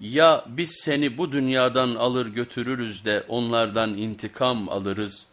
Ya biz seni bu dünyadan alır götürürüz de onlardan intikam alırız.